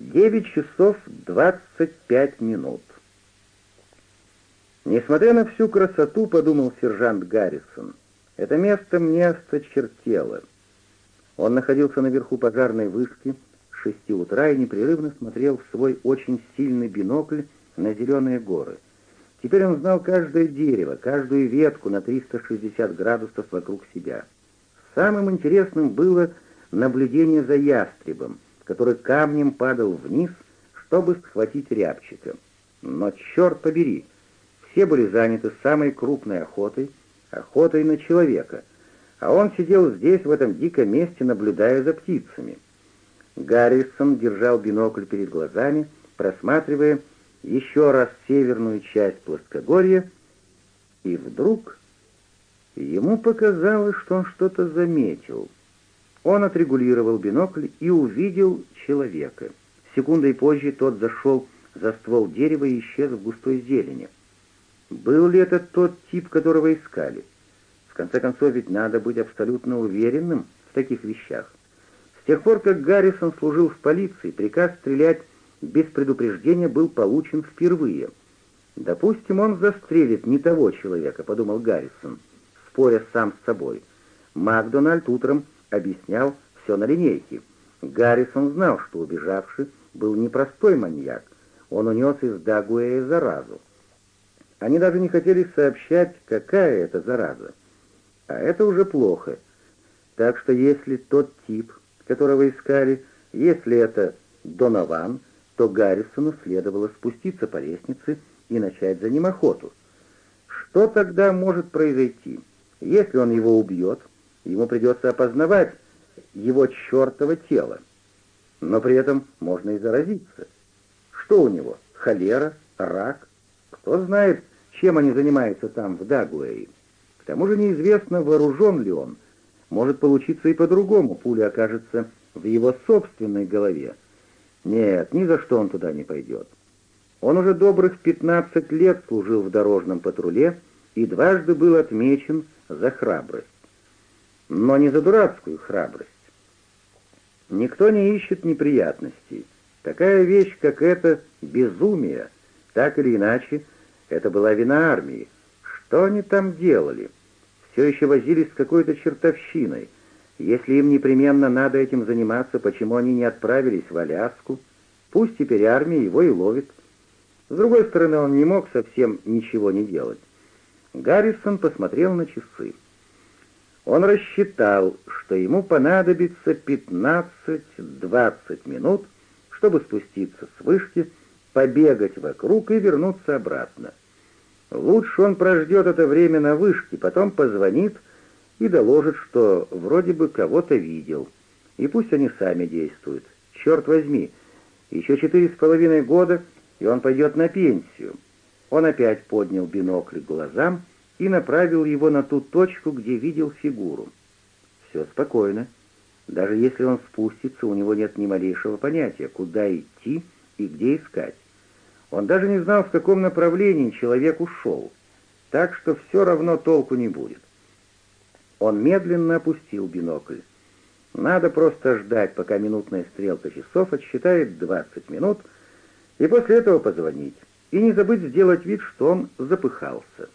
9 часов 25 минут. Несмотря на всю красоту, подумал сержант Гаррисон, это место мне осточертело. Он находился наверху пожарной вышки с 6 утра и непрерывно смотрел в свой очень сильный бинокль на зеленые горы. Теперь он знал каждое дерево, каждую ветку на 360 градусов вокруг себя. Самым интересным было наблюдение за ястребом — который камнем падал вниз, чтобы схватить рябчика. Но черт побери, все были заняты самой крупной охотой, охотой на человека, а он сидел здесь, в этом диком месте, наблюдая за птицами. Гаррисон держал бинокль перед глазами, просматривая еще раз северную часть плоскогорья, и вдруг ему показалось, что он что-то заметил — он отрегулировал бинокль и увидел человека. Секундой позже тот зашел за ствол дерева и исчез в густой зелени. Был ли это тот тип, которого искали? В конце концов, ведь надо быть абсолютно уверенным в таких вещах. С тех пор, как Гаррисон служил в полиции, приказ стрелять без предупреждения был получен впервые. «Допустим, он застрелит не того человека», — подумал Гаррисон, споря сам с собой. Макдональд утром объяснял все на линейке. Гаррисон знал, что убежавший был непростой маньяк. Он унес из Дагуэя заразу. Они даже не хотели сообщать, какая это зараза. А это уже плохо. Так что если тот тип, которого искали, если это Донован, то Гаррисону следовало спуститься по лестнице и начать за ним охоту. Что тогда может произойти? Если он его убьет, Ему придется опознавать его чертово тело. Но при этом можно и заразиться. Что у него? Холера? Рак? Кто знает, чем они занимаются там, в Дагуэе? К тому же неизвестно, вооружен ли он. Может получиться и по-другому, пуля окажется в его собственной голове. Нет, ни за что он туда не пойдет. Он уже добрых 15 лет служил в дорожном патруле и дважды был отмечен за храбрость но не за дурацкую храбрость. Никто не ищет неприятностей. Такая вещь, как это, безумие. Так или иначе, это была вина армии. Что они там делали? Все еще возились с какой-то чертовщиной. Если им непременно надо этим заниматься, почему они не отправились в Аляску? Пусть теперь армия его и ловит. С другой стороны, он не мог совсем ничего не делать. Гаррисон посмотрел на часы. Он рассчитал, что ему понадобится 15-20 минут, чтобы спуститься с вышки, побегать вокруг и вернуться обратно. Лучше он прождет это время на вышке, потом позвонит и доложит, что вроде бы кого-то видел. И пусть они сами действуют. Черт возьми, еще четыре с половиной года, и он пойдет на пенсию. Он опять поднял бинокль к глазам и направил его на ту точку, где видел фигуру. Все спокойно. Даже если он спустится, у него нет ни малейшего понятия, куда идти и где искать. Он даже не знал, в каком направлении человек ушел, так что все равно толку не будет. Он медленно опустил бинокль. Надо просто ждать, пока минутная стрелка часов отсчитает 20 минут, и после этого позвонить, и не забыть сделать вид, что он запыхался.